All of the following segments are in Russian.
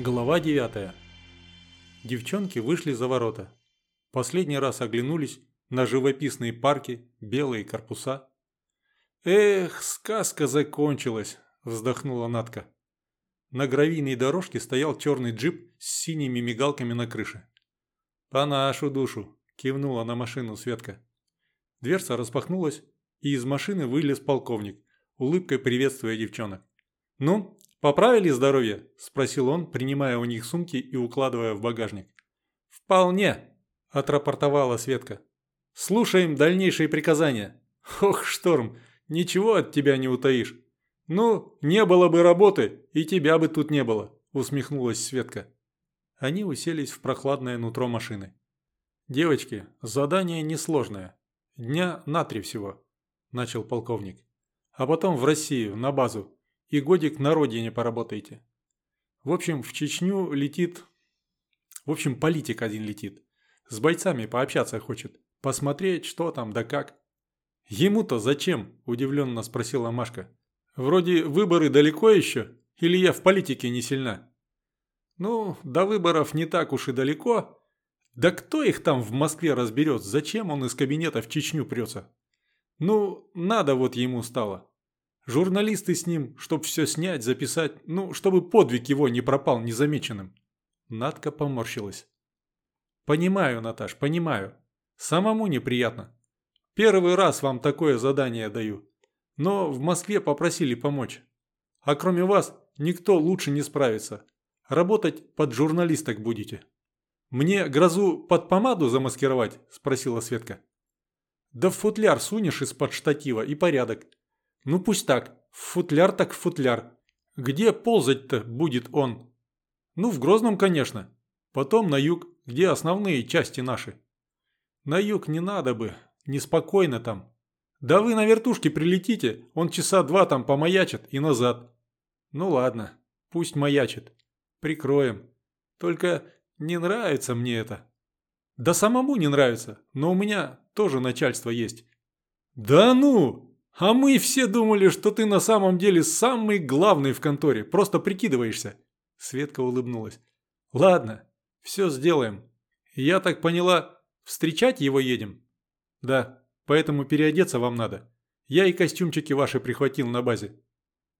Глава 9. Девчонки вышли за ворота. Последний раз оглянулись на живописные парки, белые корпуса. «Эх, сказка закончилась!» – вздохнула Натка. На гравийной дорожке стоял черный джип с синими мигалками на крыше. «По нашу душу!» – кивнула на машину Светка. Дверца распахнулась, и из машины вылез полковник, улыбкой приветствуя девчонок. «Ну, «Поправили здоровье?» – спросил он, принимая у них сумки и укладывая в багажник. «Вполне», – отрапортовала Светка. «Слушаем дальнейшие приказания». «Ох, Шторм, ничего от тебя не утаишь». «Ну, не было бы работы, и тебя бы тут не было», – усмехнулась Светка. Они уселись в прохладное нутро машины. «Девочки, задание несложное. Дня на три всего», – начал полковник. «А потом в Россию, на базу, и годик на родине поработаете. В общем, в Чечню летит... В общем, политик один летит. С бойцами пообщаться хочет. Посмотреть, что там да как. «Ему-то зачем?» – удивленно спросила Машка. «Вроде выборы далеко еще? Или я в политике не сильна?» «Ну, до выборов не так уж и далеко. Да кто их там в Москве разберет? Зачем он из кабинета в Чечню прется? Ну, надо вот ему стало. Журналисты с ним, чтоб все снять, записать, ну, чтобы подвиг его не пропал незамеченным. Надка поморщилась. Понимаю, Наташ, понимаю. Самому неприятно. Первый раз вам такое задание даю. Но в Москве попросили помочь. А кроме вас, никто лучше не справится. Работать под журналисток будете. Мне грозу под помаду замаскировать? Спросила Светка. Да в футляр сунешь из-под штатива и порядок. Ну пусть так, футляр так футляр. Где ползать-то будет он? Ну, в Грозном, конечно. Потом на юг, где основные части наши. На юг не надо бы, неспокойно там. Да вы на вертушке прилетите, он часа два там помаячит и назад. Ну ладно, пусть маячит. Прикроем. Только не нравится мне это. Да самому не нравится, но у меня тоже начальство есть. Да ну! «А мы все думали, что ты на самом деле самый главный в конторе, просто прикидываешься». Светка улыбнулась. «Ладно, все сделаем. Я так поняла, встречать его едем?» «Да, поэтому переодеться вам надо. Я и костюмчики ваши прихватил на базе».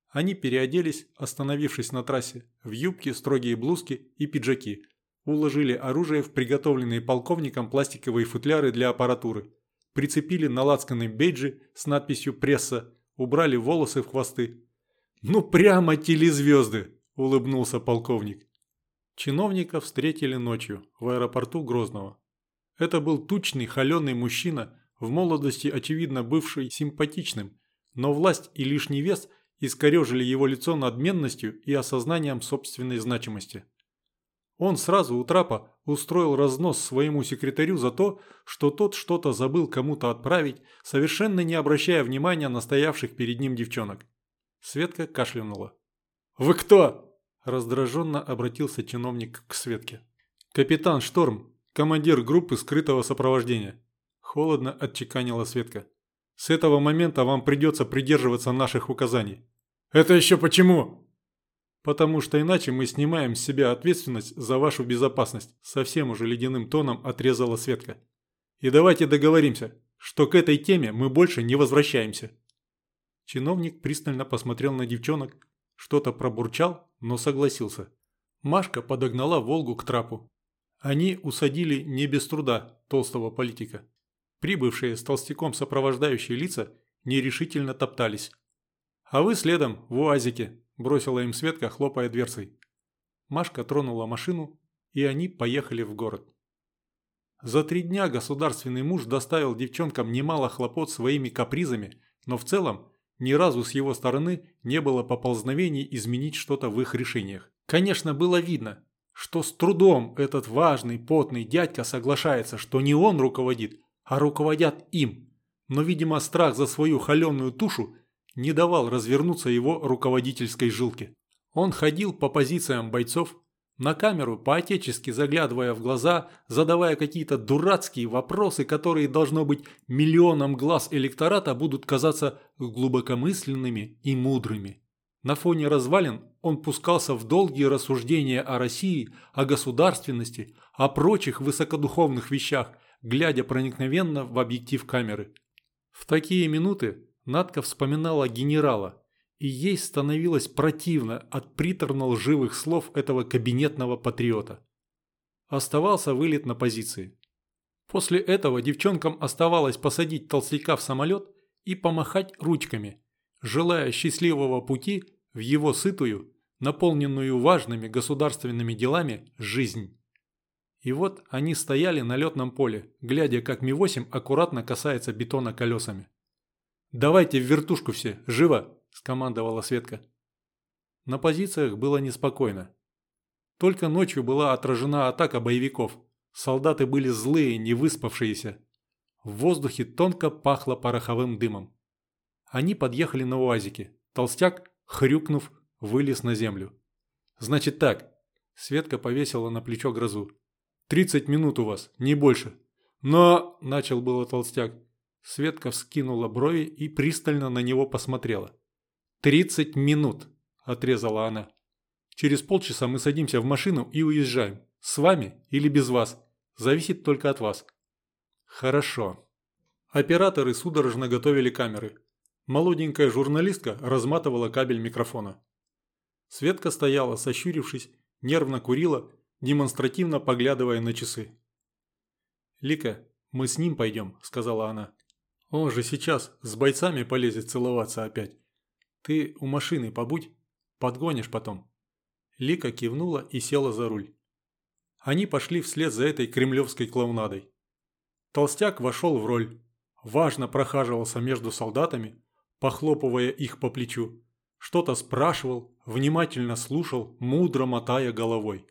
Они переоделись, остановившись на трассе, в юбки, строгие блузки и пиджаки. Уложили оружие в приготовленные полковником пластиковые футляры для аппаратуры прицепили на лацканы бейджи с надписью «Пресса», убрали волосы в хвосты. «Ну прямо телезвезды!» – улыбнулся полковник. Чиновника встретили ночью в аэропорту Грозного. Это был тучный, холеный мужчина, в молодости, очевидно, бывший симпатичным, но власть и лишний вес искорежили его лицо надменностью и осознанием собственной значимости. Он сразу у трапа устроил разнос своему секретарю за то, что тот что-то забыл кому-то отправить, совершенно не обращая внимания на стоявших перед ним девчонок. Светка кашлянула. «Вы кто?» – раздраженно обратился чиновник к Светке. «Капитан Шторм, командир группы скрытого сопровождения», – холодно отчеканила Светка. «С этого момента вам придется придерживаться наших указаний». «Это еще почему?» Потому что иначе мы снимаем с себя ответственность за вашу безопасность, совсем уже ледяным тоном отрезала Светка. И давайте договоримся, что к этой теме мы больше не возвращаемся. Чиновник пристально посмотрел на девчонок, что-то пробурчал, но согласился. Машка подогнала Волгу к трапу. Они усадили не без труда толстого политика. Прибывшие с толстяком сопровождающие лица нерешительно топтались. А вы следом, в УАЗике, бросила им Светка, хлопая дверцей. Машка тронула машину, и они поехали в город. За три дня государственный муж доставил девчонкам немало хлопот своими капризами, но в целом ни разу с его стороны не было поползновений изменить что-то в их решениях. Конечно, было видно, что с трудом этот важный, потный дядька соглашается, что не он руководит, а руководят им. Но, видимо, страх за свою холеную тушу не давал развернуться его руководительской жилке. Он ходил по позициям бойцов, на камеру по-отечески заглядывая в глаза, задавая какие-то дурацкие вопросы, которые, должно быть, миллионам глаз электората будут казаться глубокомысленными и мудрыми. На фоне развалин он пускался в долгие рассуждения о России, о государственности, о прочих высокодуховных вещах, глядя проникновенно в объектив камеры. В такие минуты Надка вспоминала генерала, и ей становилось противно от приторно-лживых слов этого кабинетного патриота. Оставался вылет на позиции. После этого девчонкам оставалось посадить толстяка в самолет и помахать ручками, желая счастливого пути в его сытую, наполненную важными государственными делами, жизнь. И вот они стояли на летном поле, глядя, как Ми-8 аккуратно касается бетона колесами. «Давайте в вертушку все, живо!» – скомандовала Светка. На позициях было неспокойно. Только ночью была отражена атака боевиков. Солдаты были злые, не выспавшиеся. В воздухе тонко пахло пороховым дымом. Они подъехали на УАЗике. Толстяк, хрюкнув, вылез на землю. «Значит так», – Светка повесила на плечо грозу. Тридцать минут у вас, не больше. Но...» – начал было толстяк. Светка вскинула брови и пристально на него посмотрела. «Тридцать минут!» – отрезала она. «Через полчаса мы садимся в машину и уезжаем. С вами или без вас. Зависит только от вас». «Хорошо». Операторы судорожно готовили камеры. Молоденькая журналистка разматывала кабель микрофона. Светка стояла, сощурившись, нервно курила демонстративно поглядывая на часы. «Лика, мы с ним пойдем», – сказала она. «Он же сейчас с бойцами полезет целоваться опять. Ты у машины побудь, подгонишь потом». Лика кивнула и села за руль. Они пошли вслед за этой кремлевской клоунадой. Толстяк вошел в роль, важно прохаживался между солдатами, похлопывая их по плечу, что-то спрашивал, внимательно слушал, мудро мотая головой.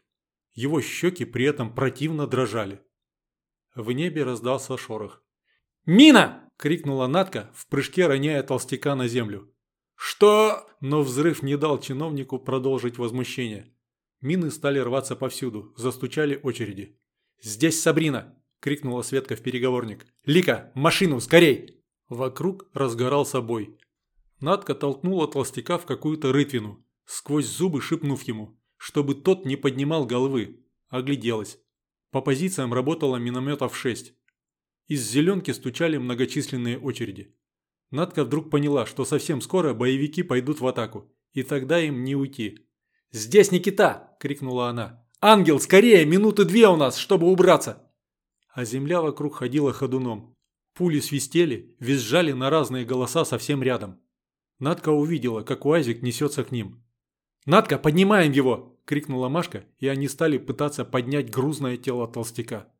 Его щеки при этом противно дрожали. В небе раздался шорох. «Мина!» – крикнула Натка, в прыжке роняя толстяка на землю. «Что?» – но взрыв не дал чиновнику продолжить возмущение. Мины стали рваться повсюду, застучали очереди. «Здесь Сабрина!» – крикнула Светка в переговорник. «Лика, машину, скорей!» Вокруг разгорался бой. Надка толкнула толстяка в какую-то рытвину, сквозь зубы шипнув ему чтобы тот не поднимал головы. Огляделась. По позициям работало минометов шесть. Из зеленки стучали многочисленные очереди. Надка вдруг поняла, что совсем скоро боевики пойдут в атаку, и тогда им не уйти. «Здесь Никита!» – крикнула она. «Ангел, скорее! Минуты две у нас, чтобы убраться!» А земля вокруг ходила ходуном. Пули свистели, визжали на разные голоса совсем рядом. Надка увидела, как УАЗик несется к ним. «Надка, поднимаем его!» – крикнула Машка, и они стали пытаться поднять грузное тело толстяка.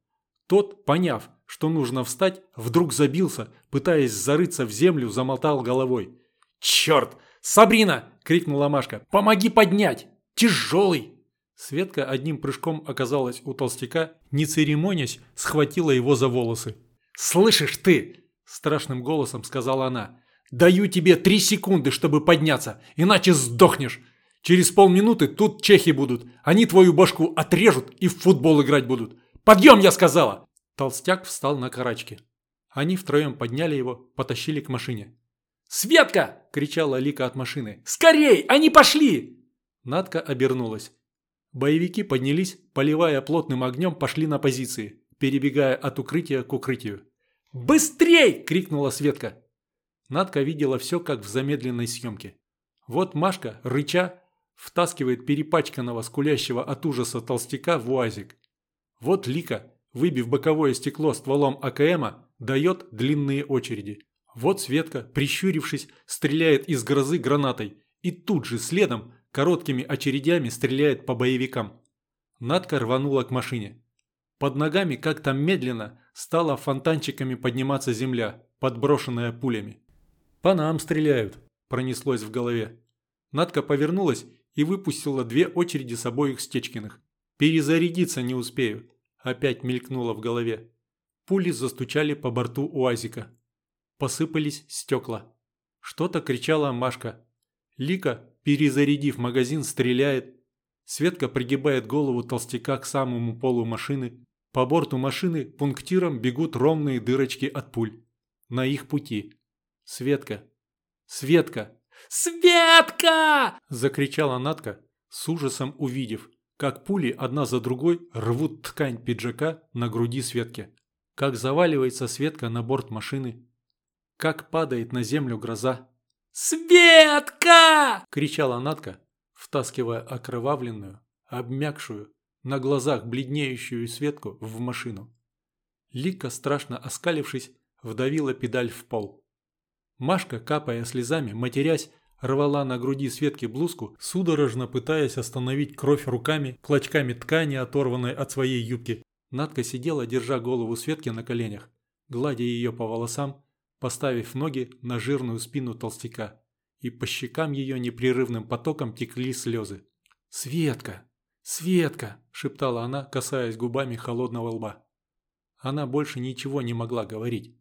Тот, поняв, что нужно встать, вдруг забился, пытаясь зарыться в землю, замотал головой. «Черт! Сабрина!» – крикнула Машка. «Помоги поднять! Тяжелый!» Светка одним прыжком оказалась у толстяка, не церемонясь, схватила его за волосы. «Слышишь ты!» – страшным голосом сказала она. «Даю тебе три секунды, чтобы подняться, иначе сдохнешь! Через полминуты тут чехи будут. Они твою башку отрежут и в футбол играть будут. Подъем, я сказала!» Толстяк встал на карачки. Они втроем подняли его, потащили к машине. «Светка!» – кричала Лика от машины. «Скорей! Они пошли!» Надка обернулась. Боевики поднялись, поливая плотным огнем, пошли на позиции, перебегая от укрытия к укрытию. «Быстрей!» – крикнула Светка. Надка видела все, как в замедленной съемке. Вот Машка, рыча, втаскивает перепачканного, скулящего от ужаса толстяка в уазик. Вот Лика, выбив боковое стекло стволом АКМа, дает длинные очереди. Вот Светка, прищурившись, стреляет из грозы гранатой и тут же следом короткими очередями стреляет по боевикам. Надка рванула к машине. Под ногами как-то медленно стала фонтанчиками подниматься земля, подброшенная пулями. «По нам стреляют», – пронеслось в голове. Надка повернулась и выпустила две очереди с обоих Стечкиных. «Перезарядиться не успею», – опять мелькнуло в голове. Пули застучали по борту УАЗика. Посыпались стекла. Что-то кричала Машка. Лика, перезарядив магазин, стреляет. Светка пригибает голову толстяка к самому полу машины. По борту машины пунктиром бегут ровные дырочки от пуль. На их пути. Светка. Светка. «Светка!» – закричала Натка, с ужасом увидев, как пули одна за другой рвут ткань пиджака на груди Светки, как заваливается Светка на борт машины, как падает на землю гроза. «Светка!» – кричала Натка, втаскивая окровавленную, обмякшую, на глазах бледнеющую Светку в машину. Лика, страшно оскалившись, вдавила педаль в пол. Машка, капая слезами, матерясь, рвала на груди Светки блузку, судорожно пытаясь остановить кровь руками, клочками ткани, оторванной от своей юбки. Надка сидела, держа голову Светки на коленях, гладя ее по волосам, поставив ноги на жирную спину толстяка. И по щекам ее непрерывным потоком текли слезы. «Светка! Светка!» – шептала она, касаясь губами холодного лба. Она больше ничего не могла говорить.